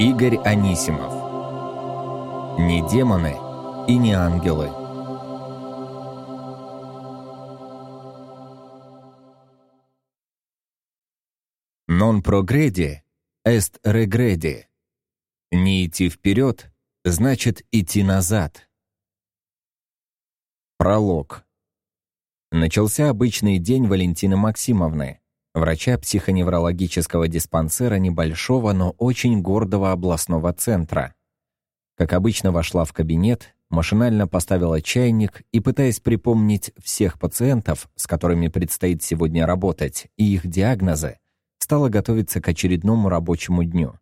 Игорь Анисимов Не демоны и не ангелы Non progredi est regredi Не идти вперед значит идти назад. Пролог. Начался обычный день Валентины Максимовны, врача психоневрологического диспансера небольшого, но очень гордого областного центра. Как обычно, вошла в кабинет, машинально поставила чайник и, пытаясь припомнить всех пациентов, с которыми предстоит сегодня работать, и их диагнозы, стала готовиться к очередному рабочему дню.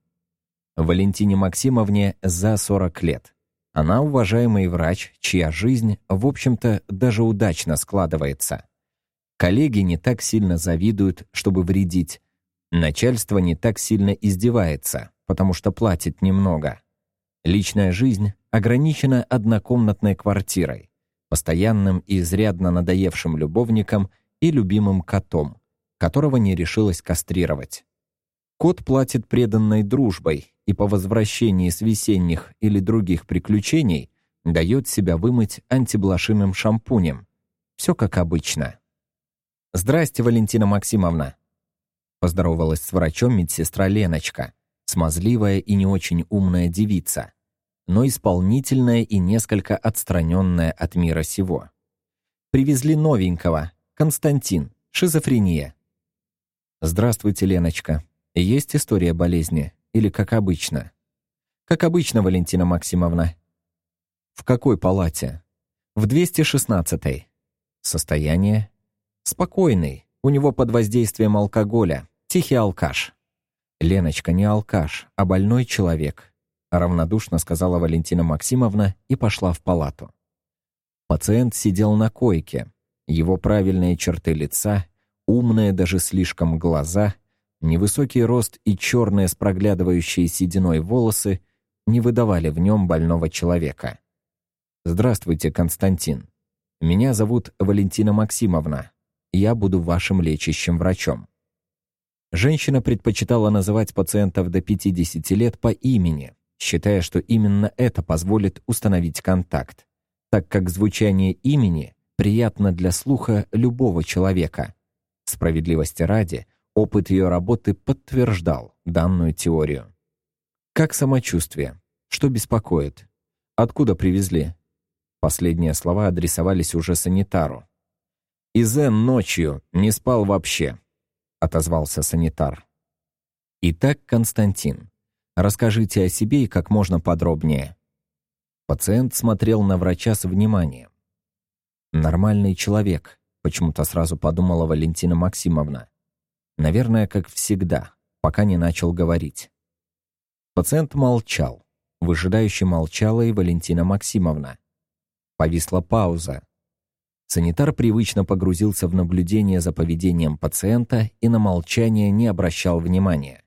Валентине Максимовне за 40 лет. Она уважаемый врач, чья жизнь, в общем-то, даже удачно складывается. Коллеги не так сильно завидуют, чтобы вредить. Начальство не так сильно издевается, потому что платит немного. Личная жизнь ограничена однокомнатной квартирой, постоянным и изрядно надоевшим любовником и любимым котом, которого не решилась кастрировать. Кот платит преданной дружбой и по возвращении с весенних или других приключений дает себя вымыть антиблошиным шампунем. Все как обычно. «Здрасте, Валентина Максимовна!» Поздоровалась с врачом медсестра Леночка, смазливая и не очень умная девица, но исполнительная и несколько отстраненная от мира сего. «Привезли новенького. Константин. Шизофрения». «Здравствуйте, Леночка. Есть история болезни? Или как обычно?» «Как обычно, Валентина Максимовна». «В какой палате?» «В 216-й». «Состояние?» Спокойный, у него под воздействием алкоголя, тихий алкаш. Леночка не алкаш, а больной человек, равнодушно сказала Валентина Максимовна и пошла в палату. Пациент сидел на койке. Его правильные черты лица, умные даже слишком глаза, невысокий рост и черные с проглядывающей сединой волосы не выдавали в нем больного человека. «Здравствуйте, Константин. Меня зовут Валентина Максимовна я буду вашим лечащим врачом. Женщина предпочитала называть пациентов до 50 лет по имени, считая, что именно это позволит установить контакт, так как звучание имени приятно для слуха любого человека. Справедливости ради, опыт ее работы подтверждал данную теорию. Как самочувствие? Что беспокоит? Откуда привезли? Последние слова адресовались уже санитару, и Зен ночью не спал вообще», — отозвался санитар. «Итак, Константин, расскажите о себе и как можно подробнее». Пациент смотрел на врача с вниманием. «Нормальный человек», — почему-то сразу подумала Валентина Максимовна. Наверное, как всегда, пока не начал говорить. Пациент молчал. Выжидающе молчала и Валентина Максимовна. Повисла пауза, Санитар привычно погрузился в наблюдение за поведением пациента и на молчание не обращал внимания.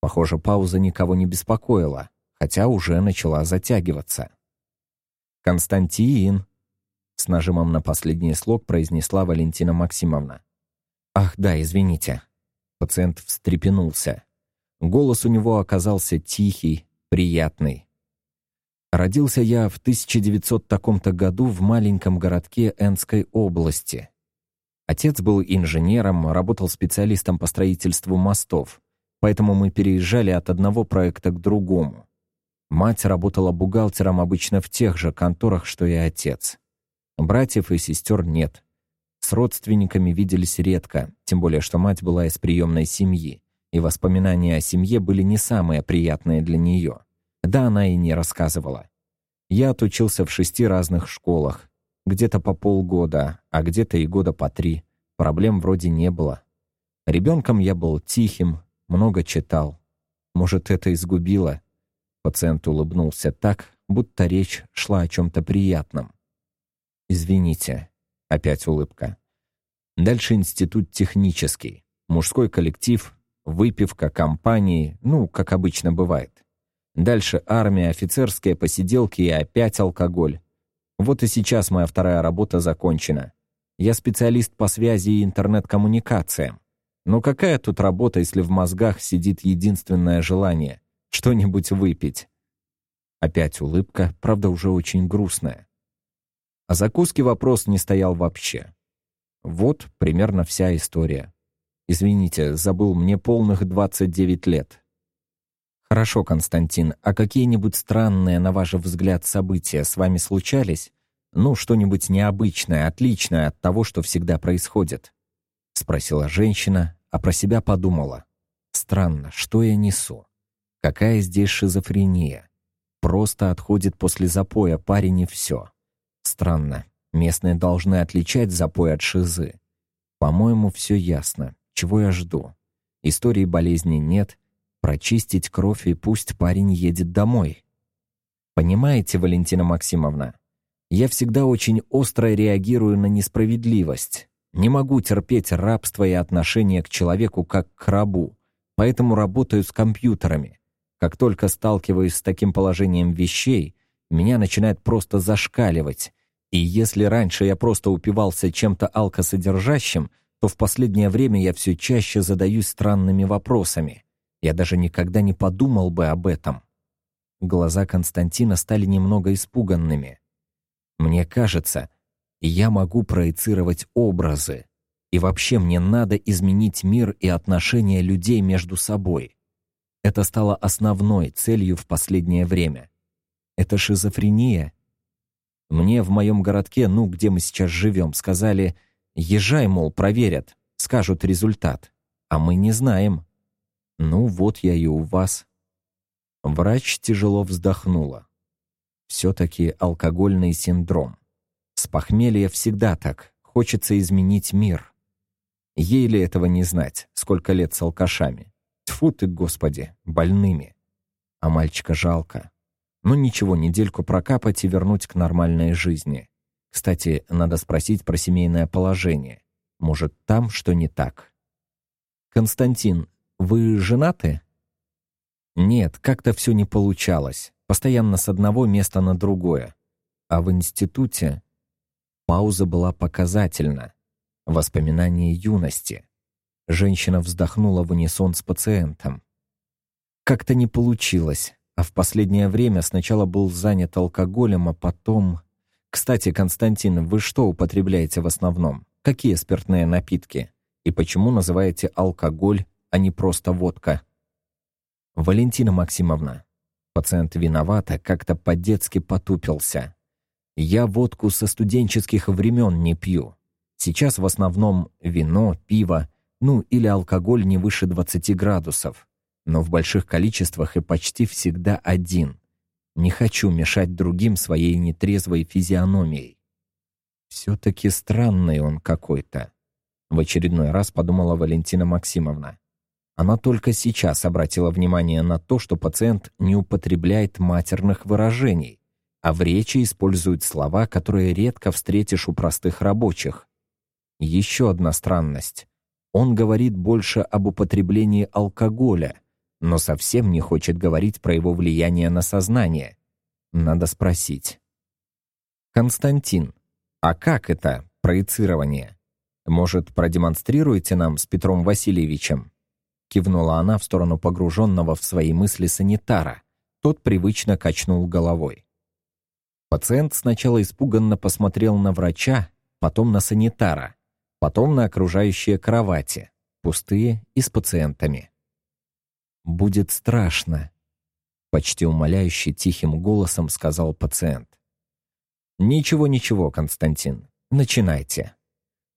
Похоже, пауза никого не беспокоила, хотя уже начала затягиваться. «Константин!» — с нажимом на последний слог произнесла Валентина Максимовна. «Ах, да, извините». Пациент встрепенулся. Голос у него оказался тихий, приятный. Родился я в 1900 таком-то году в маленьком городке Энской области. Отец был инженером, работал специалистом по строительству мостов, поэтому мы переезжали от одного проекта к другому. Мать работала бухгалтером обычно в тех же конторах, что и отец. Братьев и сестер нет. С родственниками виделись редко, тем более что мать была из приемной семьи, и воспоминания о семье были не самые приятные для нее. Да, она и не рассказывала. Я отучился в шести разных школах. Где-то по полгода, а где-то и года по три. Проблем вроде не было. Ребенком я был тихим, много читал. Может, это изгубило? Пациент улыбнулся так, будто речь шла о чем-то приятном. «Извините». Опять улыбка. Дальше институт технический. Мужской коллектив, выпивка, компании, ну, как обычно бывает. Дальше армия, офицерские посиделки и опять алкоголь. Вот и сейчас моя вторая работа закончена. Я специалист по связи и интернет-коммуникациям. Но какая тут работа, если в мозгах сидит единственное желание, Что-нибудь выпить». Опять улыбка, правда, уже очень грустная. О закуске вопрос не стоял вообще. Вот примерно вся история. Извините, забыл, мне полных 29 лет. Хорошо, Константин, а какие-нибудь странные, на ваш взгляд, события с вами случались? Ну, что-нибудь необычное, отличное от того, что всегда происходит? Спросила женщина, а про себя подумала. Странно, что я несу? Какая здесь шизофрения? Просто отходит после запоя парень и все. Странно, местные должны отличать запой от шизы. По-моему, все ясно. Чего я жду? Истории болезни нет, прочистить кровь и пусть парень едет домой. Понимаете, Валентина Максимовна, я всегда очень остро реагирую на несправедливость. Не могу терпеть рабство и отношение к человеку как к рабу, поэтому работаю с компьютерами. Как только сталкиваюсь с таким положением вещей, меня начинает просто зашкаливать. И если раньше я просто упивался чем-то алкосодержащим, то в последнее время я все чаще задаюсь странными вопросами. Я даже никогда не подумал бы об этом. Глаза Константина стали немного испуганными. Мне кажется, я могу проецировать образы. И вообще мне надо изменить мир и отношения людей между собой. Это стало основной целью в последнее время. Это шизофрения. Мне в моем городке, ну, где мы сейчас живем, сказали, езжай, мол, проверят, скажут результат. А мы не знаем. Ну вот я и у вас. Врач тяжело вздохнула. Все-таки алкогольный синдром. С похмелья всегда так. Хочется изменить мир. Ей ли этого не знать, сколько лет с алкашами? Тьфу ты, Господи, больными. А мальчика жалко. Ну ничего, недельку прокапать и вернуть к нормальной жизни. Кстати, надо спросить про семейное положение. Может, там что не так? Константин, вы женаты? Нет, как-то все не получалось. Постоянно с одного места на другое. А в институте пауза была показательна. Воспоминания юности. Женщина вздохнула в унисон с пациентом. Как-то не получилось, а в последнее время сначала был занят алкоголем, а потом... Кстати, Константин, вы что употребляете в основном? Какие спиртные напитки? И почему называете алкоголь а не просто водка. Валентина Максимовна. Пациент виновата, как-то по-детски потупился. Я водку со студенческих времен не пью. Сейчас в основном вино, пиво, ну или алкоголь не выше 20 градусов. Но в больших количествах и почти всегда один. Не хочу мешать другим своей нетрезвой физиономией. Все-таки странный он какой-то. В очередной раз подумала Валентина Максимовна. Она только сейчас обратила внимание на то, что пациент не употребляет матерных выражений, а в речи использует слова, которые редко встретишь у простых рабочих. Еще одна странность. Он говорит больше об употреблении алкоголя, но совсем не хочет говорить про его влияние на сознание. Надо спросить. «Константин, а как это, проецирование? Может, продемонстрируете нам с Петром Васильевичем?» Кивнула она в сторону погруженного в свои мысли санитара. Тот привычно качнул головой. Пациент сначала испуганно посмотрел на врача, потом на санитара, потом на окружающие кровати, пустые и с пациентами. «Будет страшно», — почти умоляюще тихим голосом сказал пациент. «Ничего-ничего, Константин, начинайте.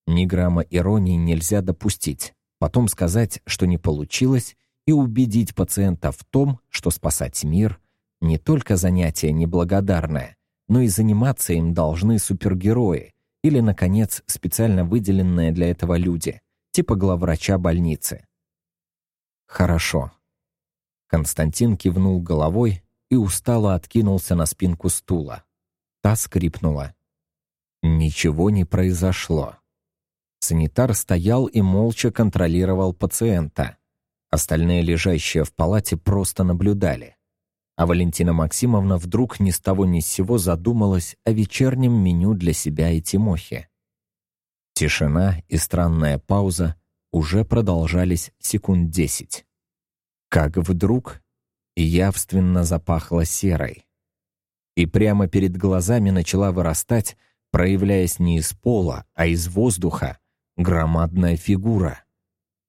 Ни грамма иронии нельзя допустить потом сказать, что не получилось, и убедить пациента в том, что спасать мир — не только занятие неблагодарное, но и заниматься им должны супергерои или, наконец, специально выделенные для этого люди, типа главврача больницы. «Хорошо». Константин кивнул головой и устало откинулся на спинку стула. Та скрипнула. Ничего не произошло. Санитар стоял и молча контролировал пациента. Остальные, лежащие в палате, просто наблюдали. А Валентина Максимовна вдруг ни с того ни с сего задумалась о вечернем меню для себя и Тимохи. Тишина и странная пауза уже продолжались секунд десять. Как вдруг явственно запахло серой. И прямо перед глазами начала вырастать, проявляясь не из пола, а из воздуха, громадная фигура.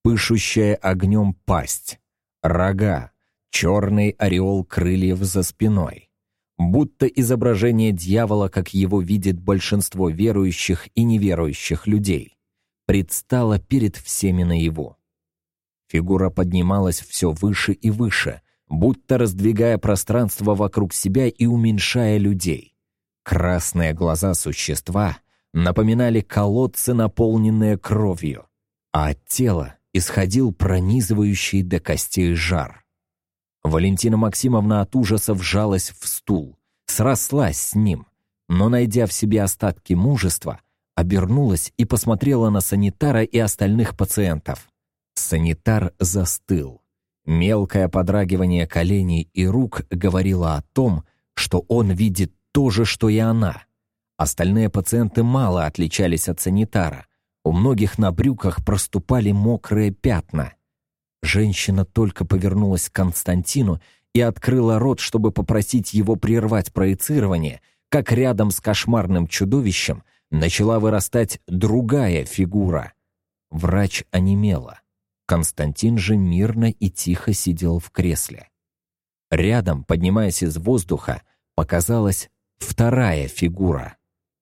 Пышущая огнем пасть, рога, черный ореол крыльев за спиной. Будто изображение дьявола, как его видит большинство верующих и неверующих людей, предстало перед всеми наяву. Фигура поднималась все выше и выше, будто раздвигая пространство вокруг себя и уменьшая людей. Красные глаза существа напоминали колодцы, наполненные кровью, а от тела исходил пронизывающий до костей жар. Валентина Максимовна от ужаса вжалась в стул, срослась с ним, но, найдя в себе остатки мужества, обернулась и посмотрела на санитара и остальных пациентов. Санитар застыл. Мелкое подрагивание коленей и рук говорило о том, что он видит то же, что и она. Остальные пациенты мало отличались от санитара. У многих на брюках проступали мокрые пятна. Женщина только повернулась к Константину и открыла рот, чтобы попросить его прервать проецирование, как рядом с кошмарным чудовищем начала вырастать другая фигура. Врач онемела. Константин же мирно и тихо сидел в кресле. Рядом, поднимаясь из воздуха, показалась вторая фигура.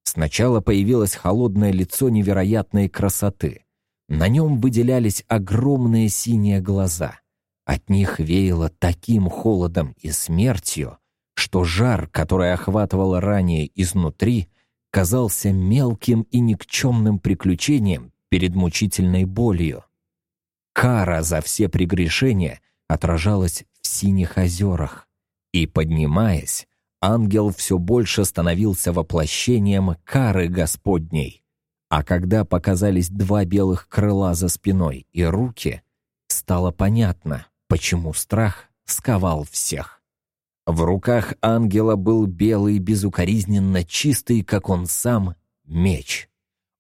Сначала появилось холодное лицо невероятной красоты. На нем выделялись огромные синие глаза. От них веяло таким холодом и смертью, что жар, который охватывал ранее изнутри, казался мелким и никчемным приключением перед мучительной болью. Кара за все прегрешения отражалась в синих озерах, и, поднимаясь, ангел все больше становился воплощением кары Господней. А когда показались два белых крыла за спиной и руки, стало понятно, почему страх сковал всех. В руках ангела был белый, безукоризненно чистый, как он сам, меч.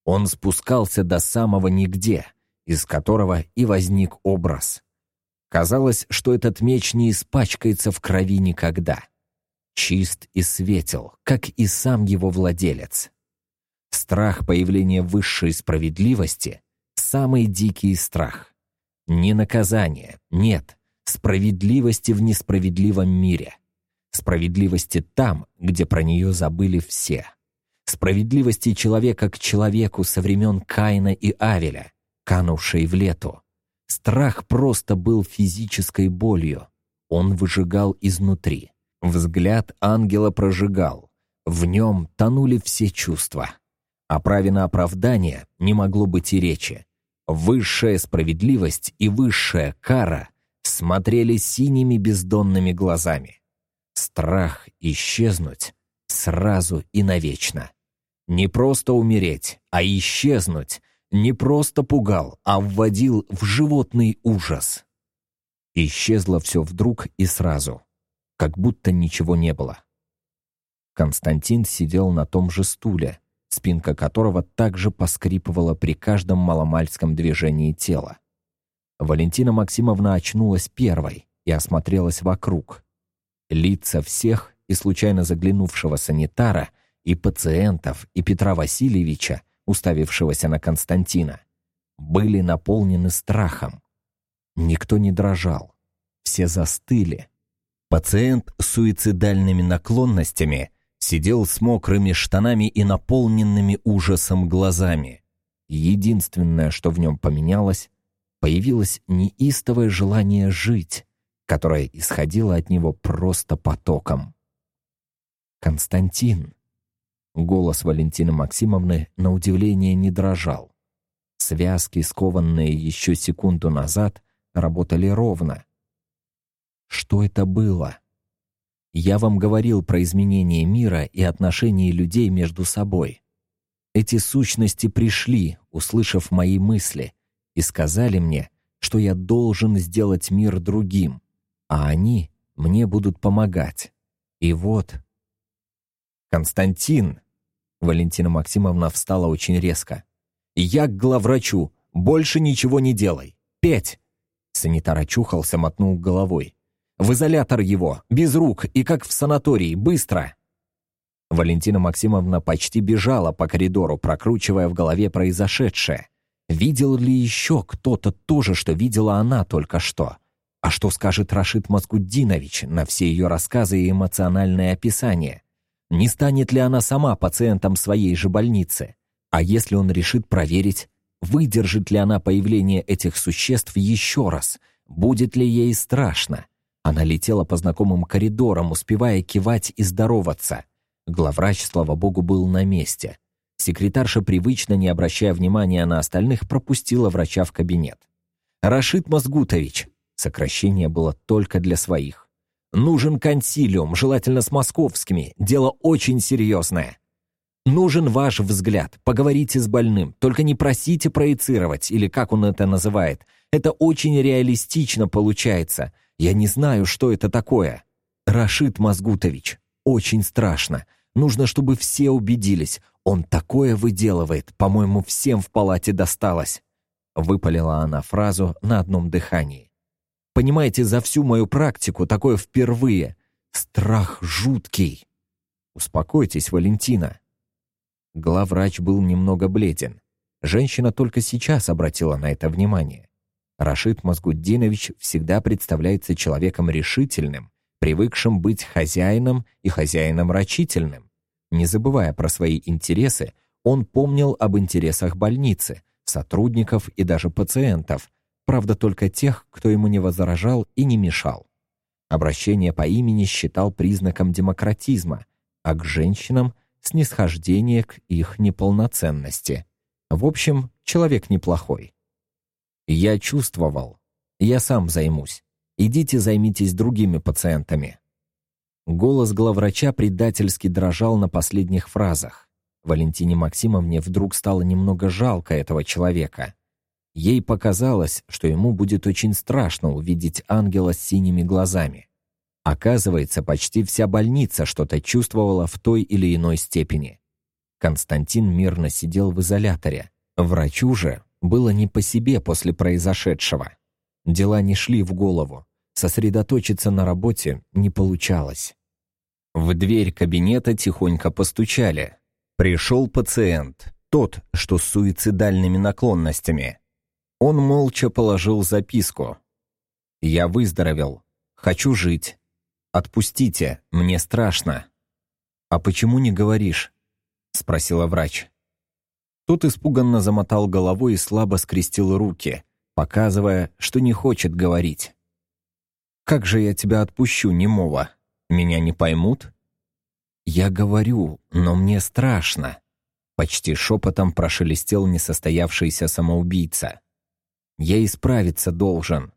Он спускался до самого нигде, из которого и возник образ. Казалось, что этот меч не испачкается в крови никогда. Чист и светел, как и сам его владелец. Страх появления высшей справедливости — самый дикий страх. Не наказание, нет, справедливости в несправедливом мире. Справедливости там, где про нее забыли все. Справедливости человека к человеку со времен Каина и Авеля, канувшей в лету. Страх просто был физической болью. Он выжигал изнутри. Взгляд ангела прожигал. В нем тонули все чувства. О праве на оправдание не могло быть и речи. Высшая справедливость и высшая кара смотрели синими бездонными глазами. Страх исчезнуть сразу и навечно. Не просто умереть, а исчезнуть не просто пугал, а вводил в животный ужас. Исчезло все вдруг и сразу, как будто ничего не было. Константин сидел на том же стуле, спинка которого также поскрипывала при каждом маломальском движении тела. Валентина Максимовна очнулась первой и осмотрелась вокруг. Лица всех и случайно заглянувшего санитара, и пациентов, и Петра Васильевича, уставившегося на Константина, были наполнены страхом. Никто не дрожал. Все застыли. Пациент с суицидальными наклонностями сидел с мокрыми штанами и наполненными ужасом глазами. Единственное, что в нем поменялось, появилось неистовое желание жить, которое исходило от него просто потоком. «Константин!» Голос Валентины Максимовны на удивление не дрожал. Связки, скованные еще секунду назад, работали ровно. Что это было? Я вам говорил про изменение мира и отношения людей между собой. Эти сущности пришли, услышав мои мысли, и сказали мне, что я должен сделать мир другим, а они мне будут помогать. И вот... «Константин!» Валентина Максимовна встала очень резко. «Я к главврачу! Больше ничего не делай! Петь!» Санитар очухался, мотнул головой. В изолятор его, без рук и как в санатории, быстро!» Валентина Максимовна почти бежала по коридору, прокручивая в голове произошедшее. Видел ли еще кто-то то же, что видела она только что? А что скажет Рашид Маскуддинович на все ее рассказы и эмоциональное описание? Не станет ли она сама пациентом своей же больницы? А если он решит проверить, выдержит ли она появление этих существ еще раз? Будет ли ей страшно? Она летела по знакомым коридорам, успевая кивать и здороваться. Главврач, слава богу, был на месте. Секретарша, привычно не обращая внимания на остальных, пропустила врача в кабинет. «Рашид Мазгутович!» Сокращение было только для своих. «Нужен консилиум, желательно с московскими. Дело очень серьезное. Нужен ваш взгляд. Поговорите с больным. Только не просите проецировать, или как он это называет. Это очень реалистично получается. Я не знаю, что это такое. Рашид Мазгутович. Очень страшно. Нужно, чтобы все убедились. Он такое выделывает. По-моему, всем в палате досталось. Выпалила она фразу на одном дыхании. Понимаете, за всю мою практику такое впервые. Страх жуткий. Успокойтесь, Валентина. Главврач был немного бледен. Женщина только сейчас обратила на это внимание. Рашид Мазгуддинович всегда представляется человеком решительным, привыкшим быть хозяином и хозяином рачительным. Не забывая про свои интересы, он помнил об интересах больницы, сотрудников и даже пациентов, правда только тех, кто ему не возражал и не мешал. Обращение по имени считал признаком демократизма, а к женщинам — снисхождение к их неполноценности. В общем, человек неплохой. Я чувствовал. Я сам займусь. Идите займитесь другими пациентами. Голос главврача предательски дрожал на последних фразах. Валентине Максимовне вдруг стало немного жалко этого человека. Ей показалось, что ему будет очень страшно увидеть ангела с синими глазами. Оказывается, почти вся больница что-то чувствовала в той или иной степени. Константин мирно сидел в изоляторе. Врачу же было не по себе после произошедшего. Дела не шли в голову. Сосредоточиться на работе не получалось. В дверь кабинета тихонько постучали. Пришел пациент, тот, что с суицидальными наклонностями. Он молча положил записку. «Я выздоровел. Хочу жить. Отпустите, мне страшно». «А почему не говоришь?» — спросила врач. Тот испуганно замотал головой и слабо скрестил руки, показывая, что не хочет говорить. «Как же я тебя отпущу, немого? Меня не поймут?» «Я говорю, но мне страшно», — почти шепотом прошелестел несостоявшийся самоубийца. «Я исправиться должен.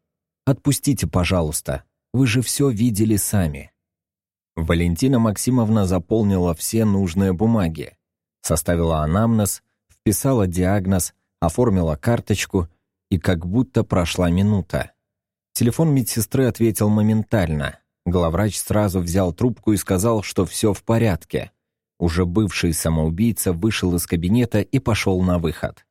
Отпустите, пожалуйста. Вы же все видели сами». Валентина Максимовна заполнила все нужные бумаги, составила анамнез, вписала диагноз, оформила карточку, и как будто прошла минута. Телефон медсестры ответил моментально. Главврач сразу взял трубку и сказал, что все в порядке. Уже бывший самоубийца вышел из кабинета и пошел на выход.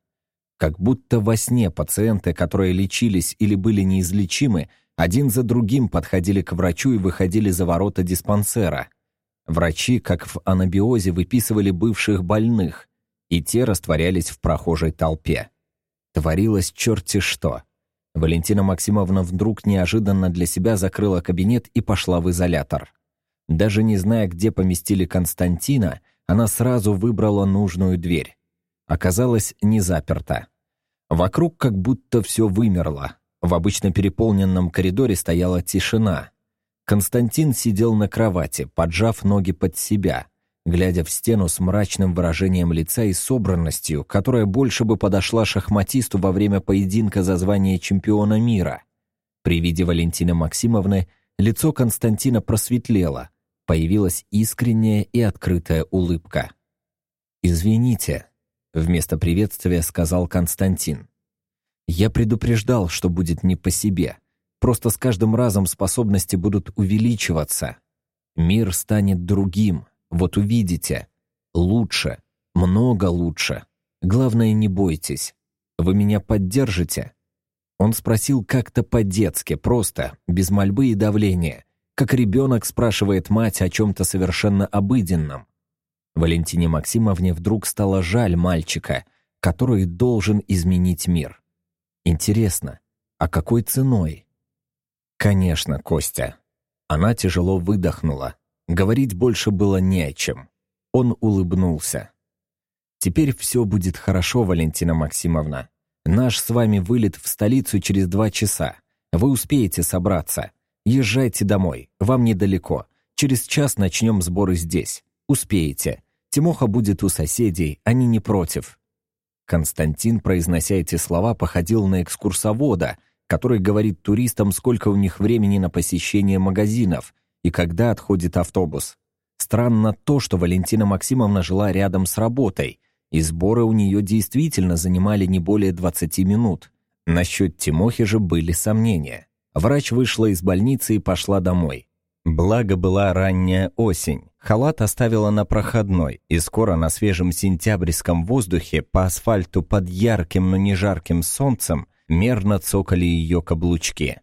Как будто во сне пациенты, которые лечились или были неизлечимы, один за другим подходили к врачу и выходили за ворота диспансера. Врачи, как в анабиозе, выписывали бывших больных, и те растворялись в прохожей толпе. Творилось черти что. Валентина Максимовна вдруг неожиданно для себя закрыла кабинет и пошла в изолятор. Даже не зная, где поместили Константина, она сразу выбрала нужную дверь. Оказалось, не заперта. Вокруг как будто все вымерло. В обычно переполненном коридоре стояла тишина. Константин сидел на кровати, поджав ноги под себя — глядя в стену с мрачным выражением лица и собранностью, которая больше бы подошла шахматисту во время поединка за звание чемпиона мира. При виде Валентины Максимовны лицо Константина просветлело, появилась искренняя и открытая улыбка. «Извините», — вместо приветствия сказал Константин. «Я предупреждал, что будет не по себе. Просто с каждым разом способности будут увеличиваться. Мир станет другим, вот увидите. Лучше. Много лучше. Главное, не бойтесь. Вы меня поддержите?» Он спросил как-то по-детски, просто, без мольбы и давления, как ребенок спрашивает мать о чем-то совершенно обыденном. Валентине Максимовне вдруг стало жаль мальчика, который должен изменить мир. Интересно, а какой ценой? Конечно, Костя. Она тяжело выдохнула. Говорить больше было не о чем. Он улыбнулся. «Теперь все будет хорошо, Валентина Максимовна. Наш с вами вылет в столицу через два часа. Вы успеете собраться. Езжайте домой, вам недалеко. Через час начнем сборы здесь. Успеете. Тимоха будет у соседей, они не против». Константин, произнося эти слова, походил на экскурсовода, который говорит туристам, сколько у них времени на посещение магазинов и когда отходит автобус. Странно то, что Валентина Максимовна жила рядом с работой, и сборы у нее действительно занимали не более 20 минут. Насчет Тимохи же были сомнения. Врач вышла из больницы и пошла домой. Благо была ранняя осень. Халат оставила на проходной, и скоро на свежем сентябрьском воздухе по асфальту под ярким, но не жарким солнцем мерно цокали ее каблучки.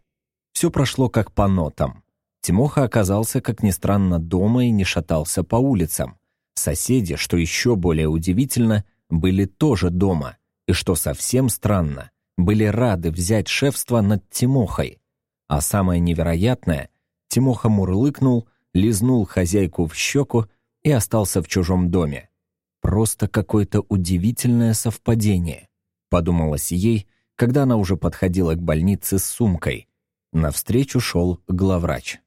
Все прошло как по нотам. Тимоха оказался, как ни странно, дома и не шатался по улицам. Соседи, что еще более удивительно, были тоже дома, и, что совсем странно, были рады взять шефство над Тимохой. А самое невероятное, Тимоха мурлыкнул, лизнул хозяйку в щеку и остался в чужом доме. Просто какое-то удивительное совпадение, подумалось ей, когда она уже подходила к больнице с сумкой. Навстречу шел главврач.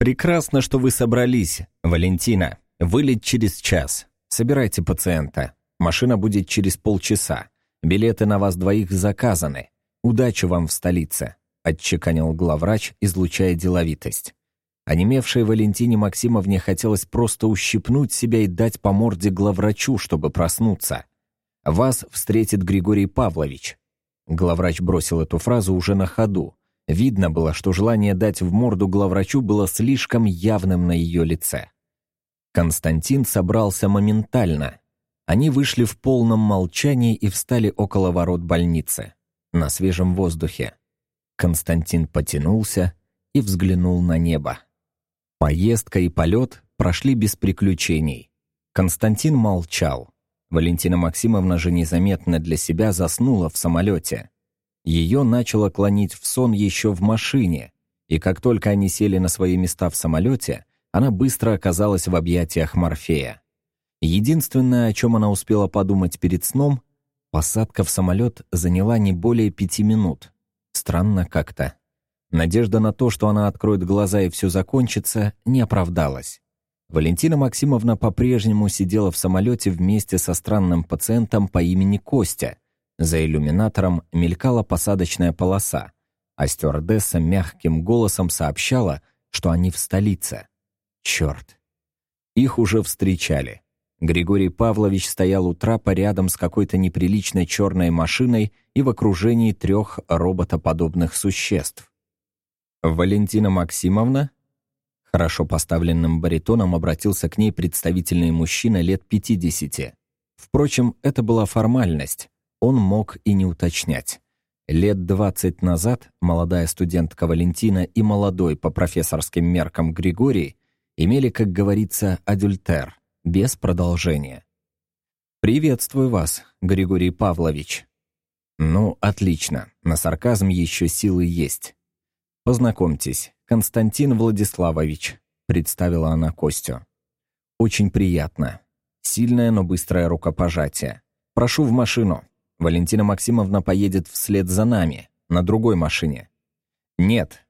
«Прекрасно, что вы собрались, Валентина. Вылет через час. Собирайте пациента. Машина будет через полчаса. Билеты на вас двоих заказаны. Удачи вам в столице», — отчеканил главврач, излучая деловитость. Онемевшей Валентине Максимовне хотелось просто ущипнуть себя и дать по морде главврачу, чтобы проснуться. «Вас встретит Григорий Павлович». Главврач бросил эту фразу уже на ходу, Видно было, что желание дать в морду главврачу было слишком явным на ее лице. Константин собрался моментально. Они вышли в полном молчании и встали около ворот больницы, на свежем воздухе. Константин потянулся и взглянул на небо. Поездка и полет прошли без приключений. Константин молчал. Валентина Максимовна же незаметно для себя заснула в самолете. Ее начало клонить в сон еще в машине, и как только они сели на свои места в самолете, она быстро оказалась в объятиях Морфея. Единственное, о чем она успела подумать перед сном, посадка в самолет заняла не более пяти минут. Странно как-то. Надежда на то, что она откроет глаза и все закончится, не оправдалась. Валентина Максимовна по-прежнему сидела в самолете вместе со странным пациентом по имени Костя, за иллюминатором мелькала посадочная полоса, а стюардесса мягким голосом сообщала, что они в столице. Черт. Их уже встречали. Григорий Павлович стоял у трапа рядом с какой-то неприличной черной машиной и в окружении трех роботоподобных существ. «Валентина Максимовна?» Хорошо поставленным баритоном обратился к ней представительный мужчина лет 50. Впрочем, это была формальность он мог и не уточнять. Лет двадцать назад молодая студентка Валентина и молодой по профессорским меркам Григорий имели, как говорится, адюльтер, без продолжения. «Приветствую вас, Григорий Павлович». «Ну, отлично, на сарказм еще силы есть». «Познакомьтесь, Константин Владиславович», — представила она Костю. «Очень приятно. Сильное, но быстрое рукопожатие. Прошу в машину». Валентина Максимовна поедет вслед за нами, на другой машине. Нет.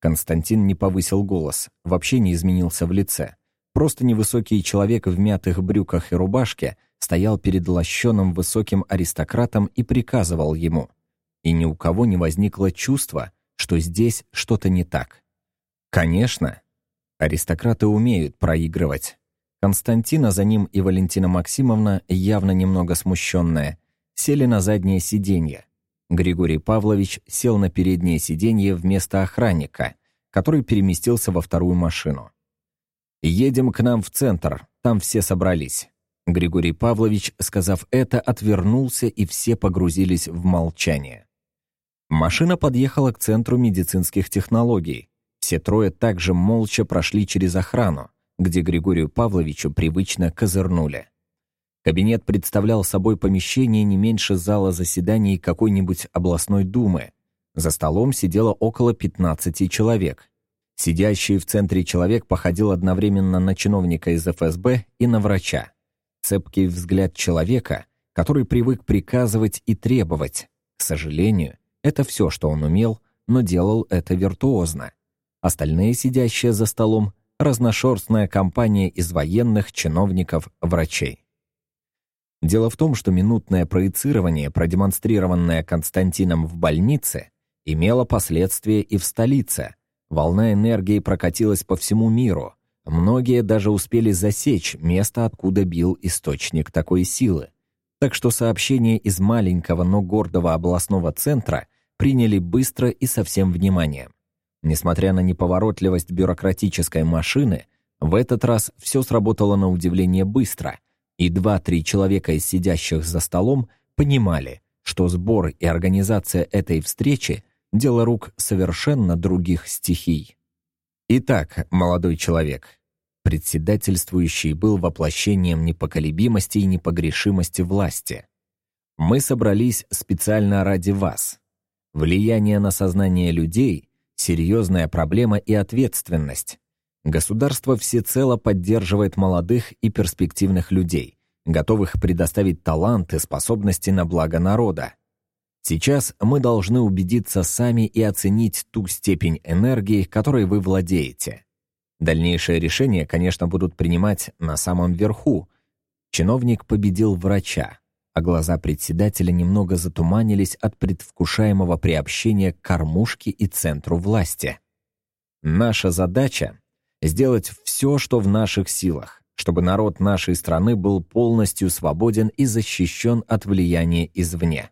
Константин не повысил голос, вообще не изменился в лице. Просто невысокий человек в мятых брюках и рубашке стоял перед лощеным высоким аристократом и приказывал ему. И ни у кого не возникло чувства, что здесь что-то не так. Конечно, аристократы умеют проигрывать. Константина за ним и Валентина Максимовна, явно немного смущенная, сели на заднее сиденье. Григорий Павлович сел на переднее сиденье вместо охранника, который переместился во вторую машину. «Едем к нам в центр, там все собрались». Григорий Павлович, сказав это, отвернулся, и все погрузились в молчание. Машина подъехала к центру медицинских технологий. Все трое также молча прошли через охрану, где Григорию Павловичу привычно козырнули. Кабинет представлял собой помещение не меньше зала заседаний какой-нибудь областной думы. За столом сидело около 15 человек. Сидящий в центре человек походил одновременно на чиновника из ФСБ и на врача. Цепкий взгляд человека, который привык приказывать и требовать. К сожалению, это все, что он умел, но делал это виртуозно. Остальные, сидящие за столом, разношерстная компания из военных, чиновников, врачей. Дело в том, что минутное проецирование, продемонстрированное Константином в больнице, имело последствия и в столице. Волна энергии прокатилась по всему миру. Многие даже успели засечь место, откуда бил источник такой силы. Так что сообщение из маленького, но гордого областного центра приняли быстро и со всем вниманием. Несмотря на неповоротливость бюрократической машины, в этот раз все сработало на удивление быстро — и два-три человека из сидящих за столом понимали, что сбор и организация этой встречи – дело рук совершенно других стихий. Итак, молодой человек, председательствующий был воплощением непоколебимости и непогрешимости власти. Мы собрались специально ради вас. Влияние на сознание людей – серьезная проблема и ответственность, Государство всецело поддерживает молодых и перспективных людей, готовых предоставить таланты, способности на благо народа. Сейчас мы должны убедиться сами и оценить ту степень энергии, которой вы владеете. Дальнейшие решения, конечно, будут принимать на самом верху. Чиновник победил врача, а глаза председателя немного затуманились от предвкушаемого приобщения к кормушке и центру власти. Наша задача сделать все, что в наших силах, чтобы народ нашей страны был полностью свободен и защищен от влияния извне.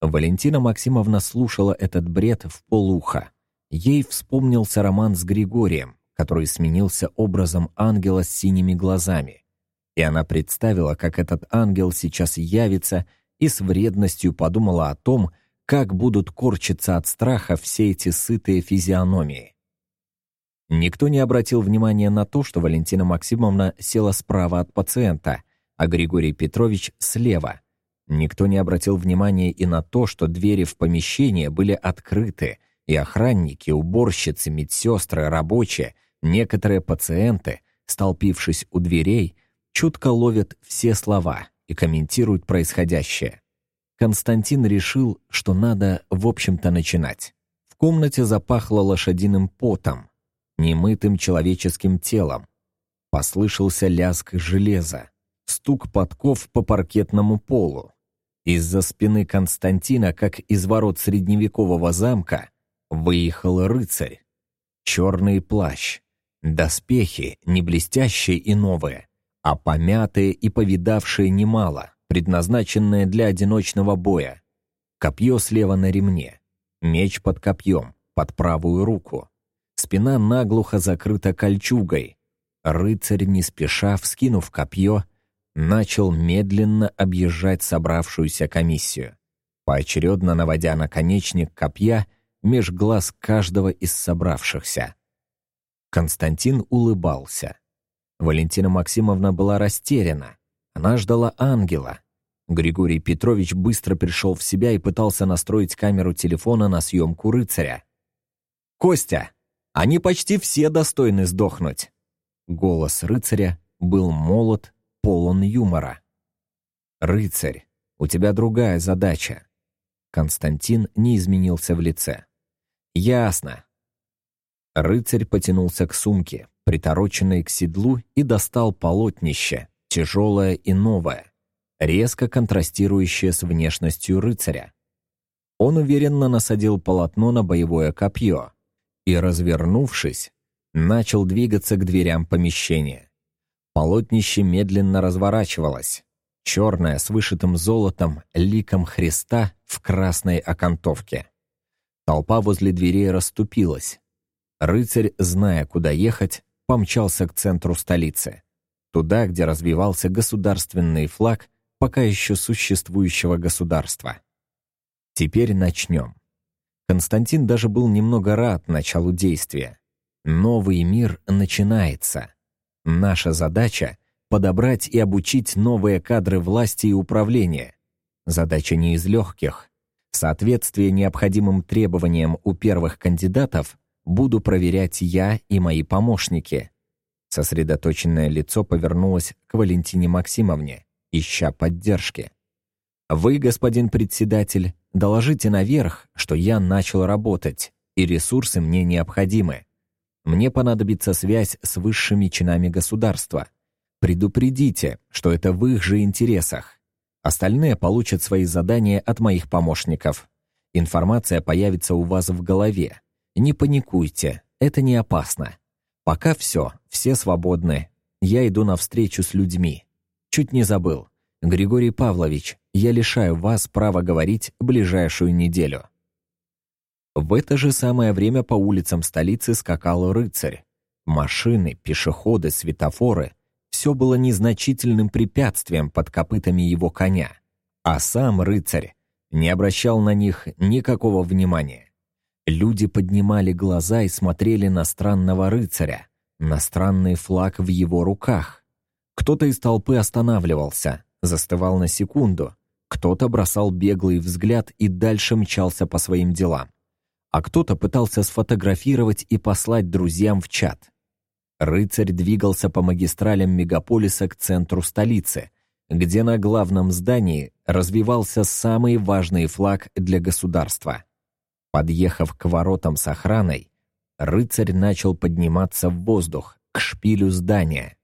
Валентина Максимовна слушала этот бред в полуха. Ей вспомнился роман с Григорием, который сменился образом ангела с синими глазами. И она представила, как этот ангел сейчас явится, и с вредностью подумала о том, как будут корчиться от страха все эти сытые физиономии. Никто не обратил внимания на то, что Валентина Максимовна села справа от пациента, а Григорий Петрович слева. Никто не обратил внимания и на то, что двери в помещение были открыты, и охранники, уборщицы, медсестры, рабочие, некоторые пациенты, столпившись у дверей, чутко ловят все слова и комментируют происходящее. Константин решил, что надо, в общем-то, начинать. В комнате запахло лошадиным потом, немытым человеческим телом. Послышался лязг железа, стук подков по паркетному полу. Из-за спины Константина, как из ворот средневекового замка, выехал рыцарь. Черный плащ, доспехи не блестящие и новые, а помятые и повидавшие немало, предназначенные для одиночного боя. Копье слева на ремне, меч под копьем, под правую руку. Спина наглухо закрыта кольчугой. Рыцарь, не спеша, вскинув копье, начал медленно объезжать собравшуюся комиссию, поочередно наводя наконечник копья меж глаз каждого из собравшихся. Константин улыбался. Валентина Максимовна была растеряна. Она ждала ангела. Григорий Петрович быстро пришел в себя и пытался настроить камеру телефона на съемку рыцаря. «Костя, они почти все достойны сдохнуть. Голос рыцаря был молод, полон юмора. «Рыцарь, у тебя другая задача». Константин не изменился в лице. «Ясно». Рыцарь потянулся к сумке, притороченной к седлу, и достал полотнище, тяжелое и новое, резко контрастирующее с внешностью рыцаря. Он уверенно насадил полотно на боевое копье, и, развернувшись, начал двигаться к дверям помещения. Полотнище медленно разворачивалось, черное с вышитым золотом ликом Христа в красной окантовке. Толпа возле дверей расступилась. Рыцарь, зная, куда ехать, помчался к центру столицы, туда, где развивался государственный флаг пока еще существующего государства. Теперь начнем. Константин даже был немного рад началу действия. Новый мир начинается. Наша задача — подобрать и обучить новые кадры власти и управления. Задача не из легких. Соответствие необходимым требованиям у первых кандидатов буду проверять я и мои помощники. Сосредоточенное лицо повернулось к Валентине Максимовне, ища поддержки. «Вы, господин председатель, доложите наверх, что я начал работать, и ресурсы мне необходимы. Мне понадобится связь с высшими чинами государства. Предупредите, что это в их же интересах. Остальные получат свои задания от моих помощников. Информация появится у вас в голове. Не паникуйте, это не опасно. Пока все, все свободны. Я иду навстречу с людьми. Чуть не забыл. Григорий Павлович, я лишаю вас права говорить ближайшую неделю. В это же самое время по улицам столицы скакал рыцарь. Машины, пешеходы, светофоры все было незначительным препятствием под копытами его коня, а сам рыцарь не обращал на них никакого внимания. Люди поднимали глаза и смотрели на странного рыцаря, на странный флаг в его руках. Кто-то из толпы останавливался, застывал на секунду, кто-то бросал беглый взгляд и дальше мчался по своим делам, а кто-то пытался сфотографировать и послать друзьям в чат. Рыцарь двигался по магистралям мегаполиса к центру столицы, где на главном здании развивался самый важный флаг для государства. Подъехав к воротам с охраной, рыцарь начал подниматься в воздух, к шпилю здания.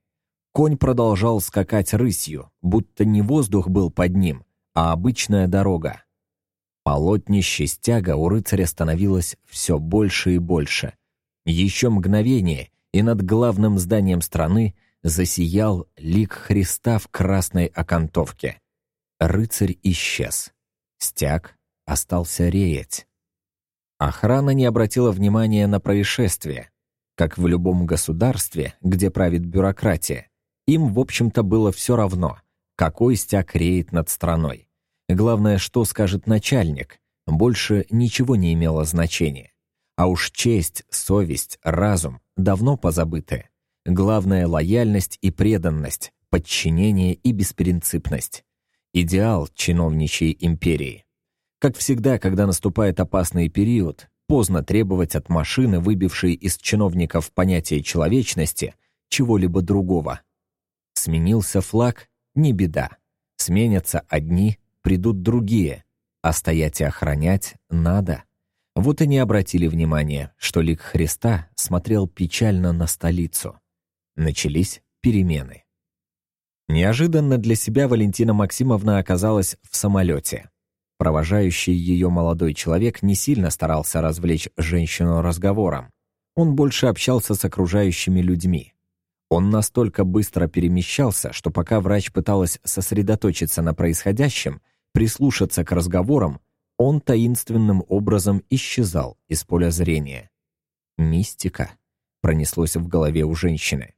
Конь продолжал скакать рысью, будто не воздух был под ним, а обычная дорога. Полотнище стяга у рыцаря становилось все больше и больше. Еще мгновение, и над главным зданием страны засиял лик Христа в красной окантовке. Рыцарь исчез. Стяг остался реять. Охрана не обратила внимания на происшествие. Как в любом государстве, где правит бюрократия, им, в общем-то, было все равно, какой стяг реет над страной. Главное, что скажет начальник, больше ничего не имело значения. А уж честь, совесть, разум давно позабыты. Главное — лояльность и преданность, подчинение и беспринципность. Идеал чиновничьей империи. Как всегда, когда наступает опасный период, поздно требовать от машины, выбившей из чиновников понятие человечности, чего-либо другого. Сменился флаг — не беда. Сменятся одни, придут другие, а стоять и охранять надо. Вот и не обратили внимания, что лик Христа смотрел печально на столицу. Начались перемены. Неожиданно для себя Валентина Максимовна оказалась в самолете. Провожающий ее молодой человек не сильно старался развлечь женщину разговором. Он больше общался с окружающими людьми. Он настолько быстро перемещался, что пока врач пыталась сосредоточиться на происходящем, прислушаться к разговорам, он таинственным образом исчезал из поля зрения. «Мистика», — пронеслось в голове у женщины.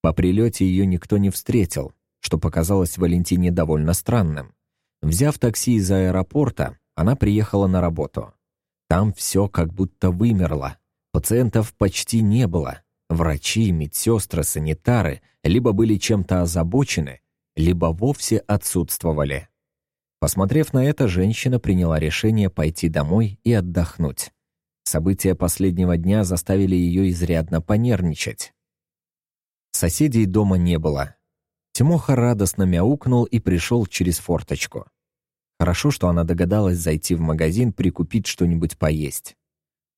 По прилете ее никто не встретил, что показалось Валентине довольно странным. Взяв такси из аэропорта, она приехала на работу. Там все как будто вымерло. Пациентов почти не было. Врачи, медсестры, санитары либо были чем-то озабочены, либо вовсе отсутствовали. Посмотрев на это, женщина приняла решение пойти домой и отдохнуть. События последнего дня заставили ее изрядно понервничать. Соседей дома не было. Тимоха радостно мяукнул и пришел через форточку. Хорошо, что она догадалась зайти в магазин прикупить что-нибудь поесть.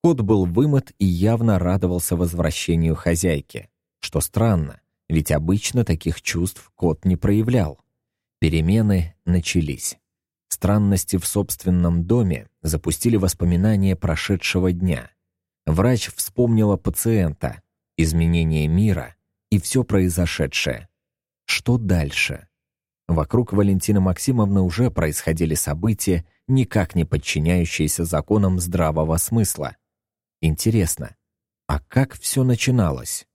Кот был вымыт и явно радовался возвращению хозяйки. Что странно, ведь обычно таких чувств кот не проявлял. Перемены начались. Странности в собственном доме запустили воспоминания прошедшего дня. Врач вспомнила пациента, изменение мира и все произошедшее. Что дальше? Вокруг Валентины Максимовны уже происходили события, никак не подчиняющиеся законам здравого смысла. Интересно, а как все начиналось?